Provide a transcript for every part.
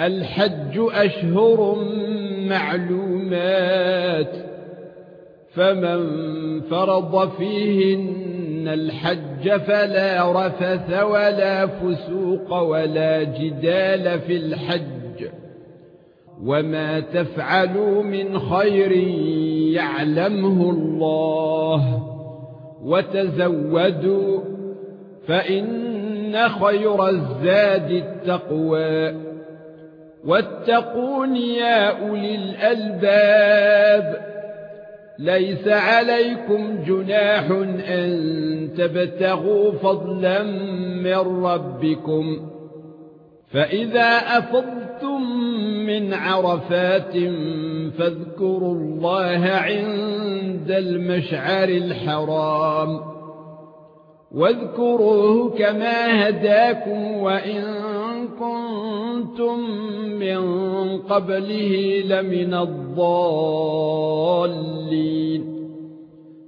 الحج أشهر معلومات فمن فرض فيهن الحج فلا رفث ولا فسوق ولا جدال في الحج. وما تفعلوا من خير يعلمه الله. وتزودوا فإن خير الزاد التقوى. واتقون يا أولي الألباب. ليس عليكم جناح أن تبتغوا فضلا من ربكم. فإذا أفضتم من عرفات فاذكروا الله عند المشعر الحرام. واذكروه كما هداكم وإن كنتم قبله لمن الضالين.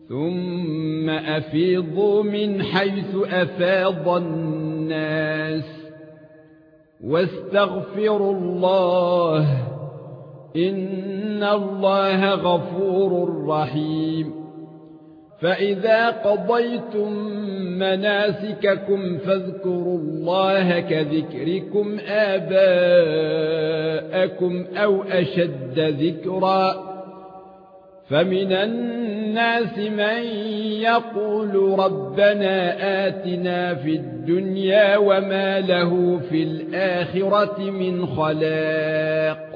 ثم أفيضوا من حيث أفاض الناس. واستغفروا الله. إن الله غفور رحيم. فإذا قضيتم مناسككم فاذكروا الله كذكركم آباءكم. أو أشد ذكرًا فمن الناس من يقول ربنا آتنا في الدنيا وما له في الآخرة من خلاق